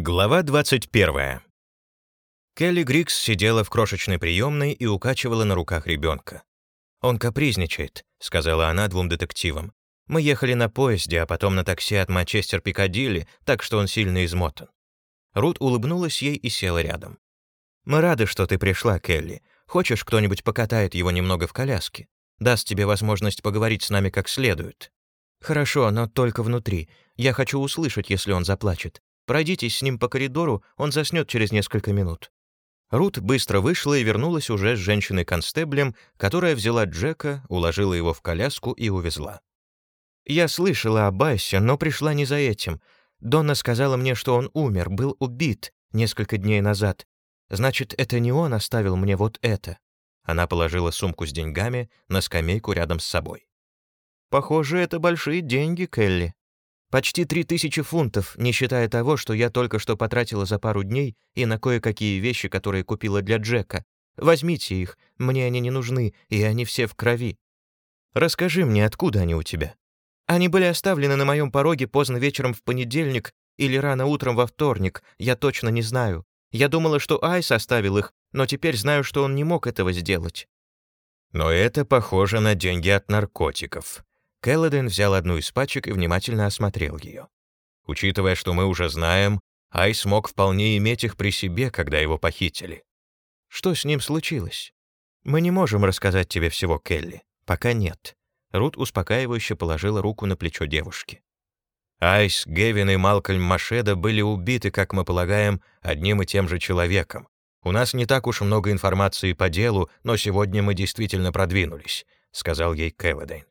Глава 21. Келли Грикс сидела в крошечной приемной и укачивала на руках ребенка. «Он капризничает», — сказала она двум детективам. «Мы ехали на поезде, а потом на такси от Манчестер-Пикадилли, так что он сильно измотан». Рут улыбнулась ей и села рядом. «Мы рады, что ты пришла, Келли. Хочешь, кто-нибудь покатает его немного в коляске? Даст тебе возможность поговорить с нами как следует». «Хорошо, но только внутри. Я хочу услышать, если он заплачет. Пройдитесь с ним по коридору, он заснет через несколько минут». Рут быстро вышла и вернулась уже с женщиной-констеблем, которая взяла Джека, уложила его в коляску и увезла. «Я слышала об Айсе, но пришла не за этим. Донна сказала мне, что он умер, был убит несколько дней назад. Значит, это не он оставил мне вот это». Она положила сумку с деньгами на скамейку рядом с собой. «Похоже, это большие деньги, Келли», Почти три тысячи фунтов, не считая того, что я только что потратила за пару дней и на кое-какие вещи, которые купила для Джека. Возьмите их, мне они не нужны, и они все в крови. Расскажи мне, откуда они у тебя? Они были оставлены на моем пороге поздно вечером в понедельник или рано утром во вторник, я точно не знаю. Я думала, что Айс оставил их, но теперь знаю, что он не мог этого сделать. Но это похоже на деньги от наркотиков, Келлоден взял одну из пачек и внимательно осмотрел ее. Учитывая, что мы уже знаем, Айс мог вполне иметь их при себе, когда его похитили. Что с ним случилось? Мы не можем рассказать тебе всего, Келли. Пока нет. Рут успокаивающе положила руку на плечо девушки. Айс, Гевин и Малкольм Машеда были убиты, как мы полагаем, одним и тем же человеком. У нас не так уж много информации по делу, но сегодня мы действительно продвинулись», — сказал ей Кэлладейн.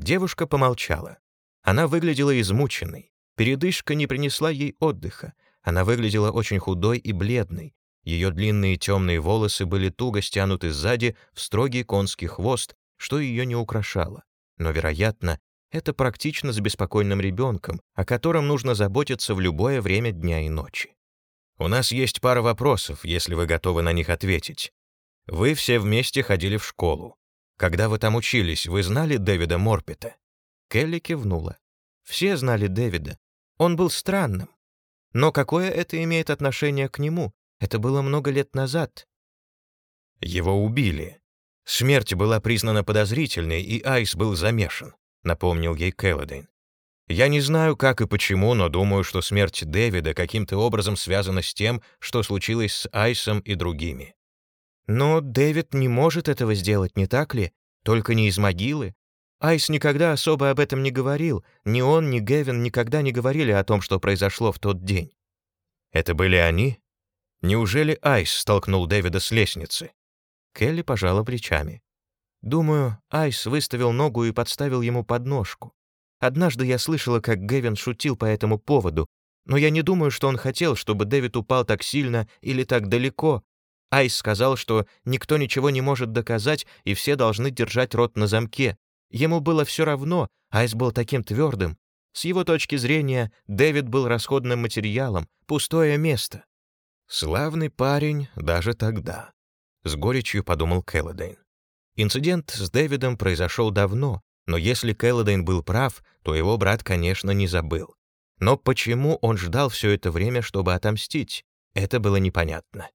Девушка помолчала. Она выглядела измученной. Передышка не принесла ей отдыха. Она выглядела очень худой и бледной. Ее длинные темные волосы были туго стянуты сзади в строгий конский хвост, что ее не украшало. Но, вероятно, это практично с беспокойным ребенком, о котором нужно заботиться в любое время дня и ночи. «У нас есть пара вопросов, если вы готовы на них ответить. Вы все вместе ходили в школу. Когда вы там учились, вы знали Дэвида Морпета?» Келли кивнула. «Все знали Дэвида. Он был странным. Но какое это имеет отношение к нему? Это было много лет назад». «Его убили. Смерть была признана подозрительной, и Айс был замешан», — напомнил ей Келлодейн. «Я не знаю, как и почему, но думаю, что смерть Дэвида каким-то образом связана с тем, что случилось с Айсом и другими. Но Дэвид не может этого сделать, не так ли? Только не из могилы. Айс никогда особо об этом не говорил. Ни он, ни Гевин никогда не говорили о том, что произошло в тот день. Это были они? Неужели Айс столкнул Дэвида с лестницы? Келли пожала плечами. Думаю, Айс выставил ногу и подставил ему подножку. Однажды я слышала, как Гевин шутил по этому поводу, но я не думаю, что он хотел, чтобы Дэвид упал так сильно или так далеко, Айс сказал, что никто ничего не может доказать, и все должны держать рот на замке. Ему было все равно, Айс был таким твердым. С его точки зрения, Дэвид был расходным материалом, пустое место. «Славный парень даже тогда», — с горечью подумал Келлодейн. Инцидент с Дэвидом произошел давно, но если Келлодейн был прав, то его брат, конечно, не забыл. Но почему он ждал все это время, чтобы отомстить? Это было непонятно.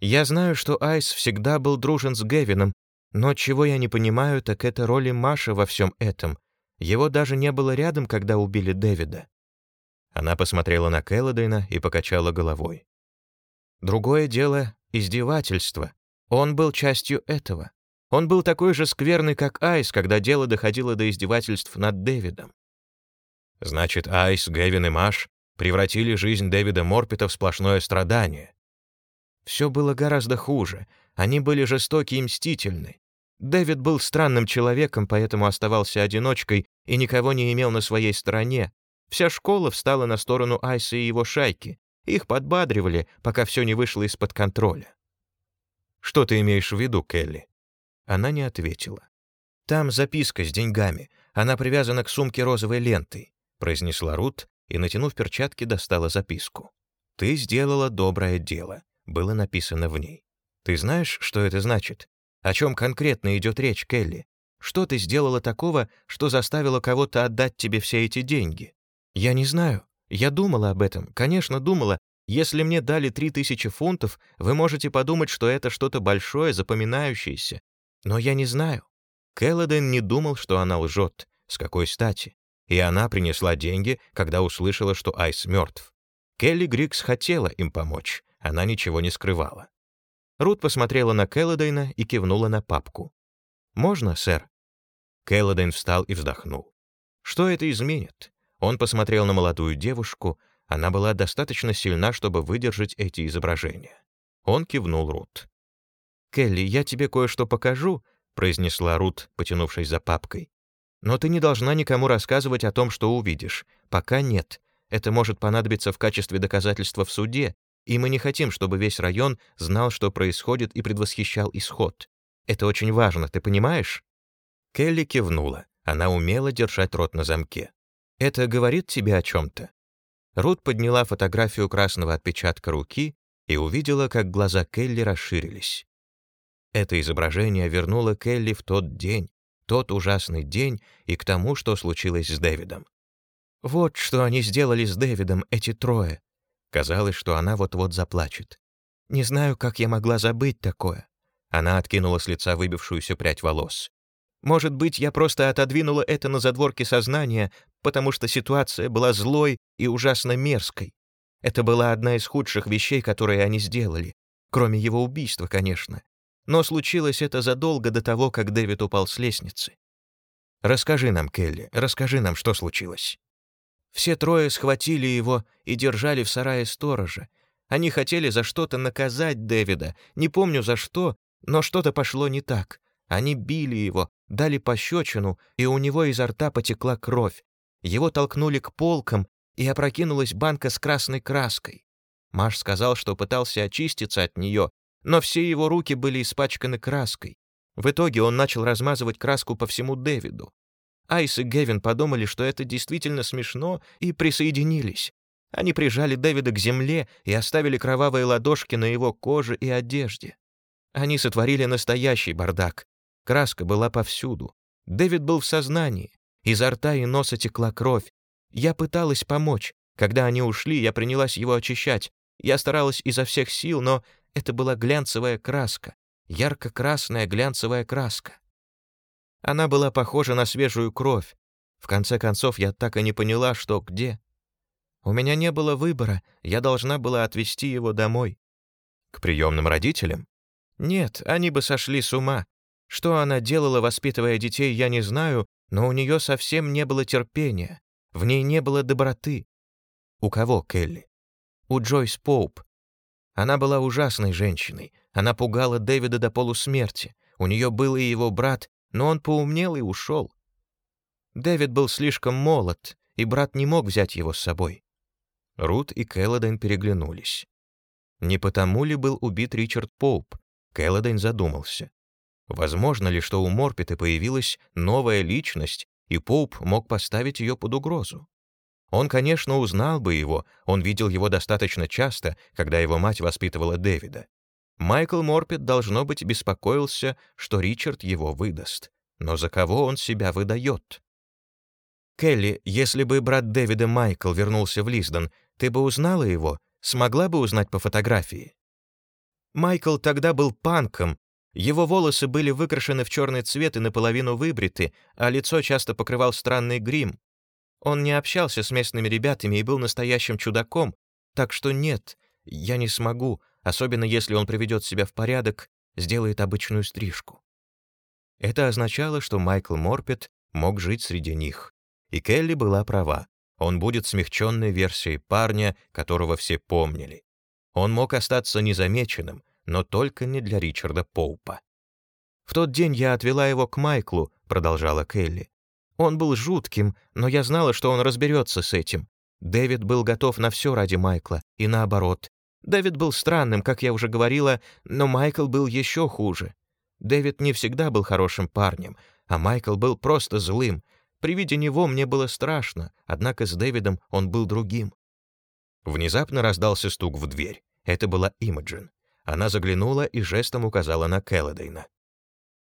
Я знаю, что Айс всегда был дружен с Гевином, но чего я не понимаю, так это роли Маши во всем этом. Его даже не было рядом, когда убили Дэвида. Она посмотрела на Келлодейна и покачала головой. Другое дело — издевательство. Он был частью этого. Он был такой же скверный, как Айс, когда дело доходило до издевательств над Дэвидом. Значит, Айс, Гевин и Маш превратили жизнь Дэвида Морпета в сплошное страдание. Все было гораздо хуже. Они были жестоки и мстительны. Дэвид был странным человеком, поэтому оставался одиночкой и никого не имел на своей стороне. Вся школа встала на сторону Айса и его шайки. Их подбадривали, пока все не вышло из-под контроля. «Что ты имеешь в виду, Келли?» Она не ответила. «Там записка с деньгами. Она привязана к сумке розовой лентой», — произнесла Рут и, натянув перчатки, достала записку. «Ты сделала доброе дело было написано в ней. Ты знаешь, что это значит? О чем конкретно идет речь, Келли? Что ты сделала такого, что заставило кого-то отдать тебе все эти деньги? Я не знаю, Я думала об этом, конечно, думала. Если мне дали три тысячи фунтов, вы можете подумать, что это что-то большое, запоминающееся. Но я не знаю. Келлоден не думал, что она лжет. С какой стати? И она принесла деньги, когда услышала, что Айс мертв. Келли Грикс хотела им помочь. Она ничего не скрывала. Рут посмотрела на Келлодейна и кивнула на папку. «Можно, сэр?» Келлодейн встал и вздохнул. «Что это изменит?» Он посмотрел на молодую девушку, она была достаточно сильна, чтобы выдержать эти изображения. Он кивнул Рут. «Келли, я тебе кое-что покажу», — произнесла Рут, потянувшись за папкой. «Но ты не должна никому рассказывать о том, что увидишь. Пока нет. Это может понадобиться в качестве доказательства в суде, и мы не хотим, чтобы весь район знал, что происходит, и предвосхищал исход. Это очень важно, ты понимаешь?» Келли кивнула. Она умела держать рот на замке. «Это говорит тебе о чем-то?» Рут подняла фотографию красного отпечатка руки и увидела, как глаза Келли расширились. Это изображение вернуло Келли в тот день, тот ужасный день и к тому, что случилось с Дэвидом. Вот что они сделали с Дэвидом, эти трое. Казалось, что она вот-вот заплачет. Не знаю, как я могла забыть такое. Она откинула с лица выбившуюся прядь волос. Может быть, я просто отодвинула это на задворке сознания, потому что ситуация была злой и ужасно мерзкой. Это была одна из худших вещей, которые они сделали. Кроме его убийства, конечно. Но случилось это задолго до того, как Дэвид упал с лестницы. «Расскажи нам, Келли, расскажи нам, что случилось». Все трое схватили его и держали в сарае сторожа. Они хотели за что-то наказать Дэвида, не помню за что, но что-то пошло не так. Они били его, дали пощечину, и у него изо рта потекла кровь. Его толкнули к полкам, и опрокинулась банка с красной краской. Маш сказал, что пытался очиститься от нее, но все его руки были испачканы краской. В итоге он начал размазывать краску по всему Дэвиду. Айс и Гевин подумали, что это действительно смешно, и присоединились. Они прижали Дэвида к земле и оставили кровавые ладошки на его коже и одежде. Они сотворили настоящий бардак. Краска была повсюду. Дэвид был в сознании. Изо рта и носа текла кровь. Я пыталась помочь. Когда они ушли, я принялась его очищать. Я старалась изо всех сил, но это была глянцевая краска. Ярко-красная глянцевая краска. Она была похожа на свежую кровь. В конце концов, я так и не поняла, что где. У меня не было выбора, я должна была отвезти его домой. К приемным родителям? Нет, они бы сошли с ума. Что она делала, воспитывая детей, я не знаю, но у нее совсем не было терпения. В ней не было доброты. У кого, Келли? У Джойс Поуп. Она была ужасной женщиной. Она пугала Дэвида до полусмерти. У нее был и его брат, но он поумнел и ушел. Дэвид был слишком молод, и брат не мог взять его с собой. Рут и Келлоден переглянулись. Не потому ли был убит Ричард Поуп? Келлоден задумался. Возможно ли, что у Морпита появилась новая личность, и Поуп мог поставить ее под угрозу? Он, конечно, узнал бы его, он видел его достаточно часто, когда его мать воспитывала Дэвида. Майкл Морпит, должно быть, беспокоился, что Ричард его выдаст. Но за кого он себя выдает? «Келли, если бы брат Дэвида Майкл вернулся в Лиздон, ты бы узнала его? Смогла бы узнать по фотографии?» Майкл тогда был панком, его волосы были выкрашены в черный цвет и наполовину выбриты, а лицо часто покрывал странный грим. Он не общался с местными ребятами и был настоящим чудаком, так что нет, я не смогу, особенно если он приведет себя в порядок, сделает обычную стрижку. Это означало, что Майкл Морпет мог жить среди них. И Келли была права. Он будет смягченной версией парня, которого все помнили. Он мог остаться незамеченным, но только не для Ричарда Поупа. «В тот день я отвела его к Майклу», — продолжала Келли. «Он был жутким, но я знала, что он разберется с этим. Дэвид был готов на все ради Майкла, и наоборот. Дэвид был странным, как я уже говорила, но Майкл был еще хуже. Дэвид не всегда был хорошим парнем, а Майкл был просто злым. При виде него мне было страшно, однако с Дэвидом он был другим». Внезапно раздался стук в дверь. Это была Имаджин. Она заглянула и жестом указала на Келлодейна.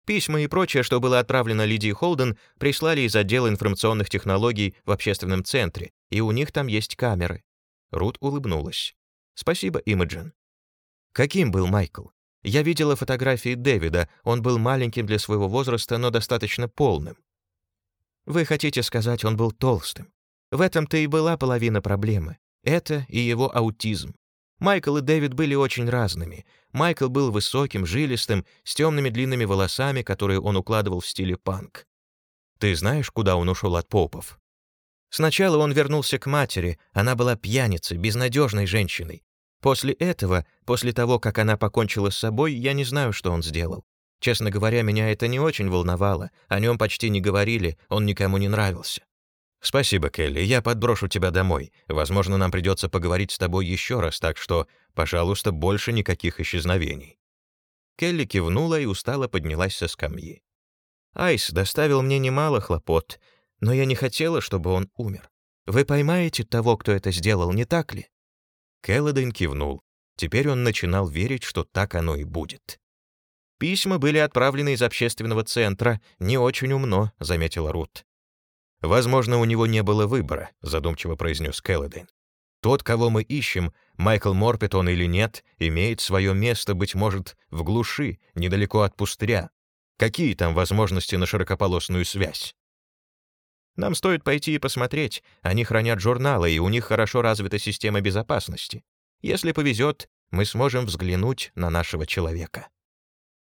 Письма и прочее, что было отправлено Лидии Холден, прислали из отдела информационных технологий в общественном центре, и у них там есть камеры. Рут улыбнулась. «Спасибо, Имаджин». «Каким был Майкл?» Я видела фотографии Дэвида, он был маленьким для своего возраста, но достаточно полным. Вы хотите сказать, он был толстым. В этом-то и была половина проблемы. Это и его аутизм. Майкл и Дэвид были очень разными. Майкл был высоким, жилистым, с темными длинными волосами, которые он укладывал в стиле панк. Ты знаешь, куда он ушел от попов? Сначала он вернулся к матери, она была пьяницей, безнадежной женщиной. После этого, после того, как она покончила с собой, я не знаю, что он сделал. Честно говоря, меня это не очень волновало, о нем почти не говорили, он никому не нравился. «Спасибо, Келли, я подброшу тебя домой. Возможно, нам придется поговорить с тобой еще раз, так что, пожалуйста, больше никаких исчезновений». Келли кивнула и устало поднялась со скамьи. «Айс доставил мне немало хлопот, но я не хотела, чтобы он умер. Вы поймаете того, кто это сделал, не так ли?» Келлодейн кивнул. Теперь он начинал верить, что так оно и будет. «Письма были отправлены из общественного центра. Не очень умно», — заметила Рут. «Возможно, у него не было выбора», — задумчиво произнес Келлодейн. «Тот, кого мы ищем, Майкл Морпет он или нет, имеет свое место, быть может, в глуши, недалеко от пустыря. Какие там возможности на широкополосную связь?» Нам стоит пойти и посмотреть. Они хранят журналы, и у них хорошо развита система безопасности. Если повезет, мы сможем взглянуть на нашего человека.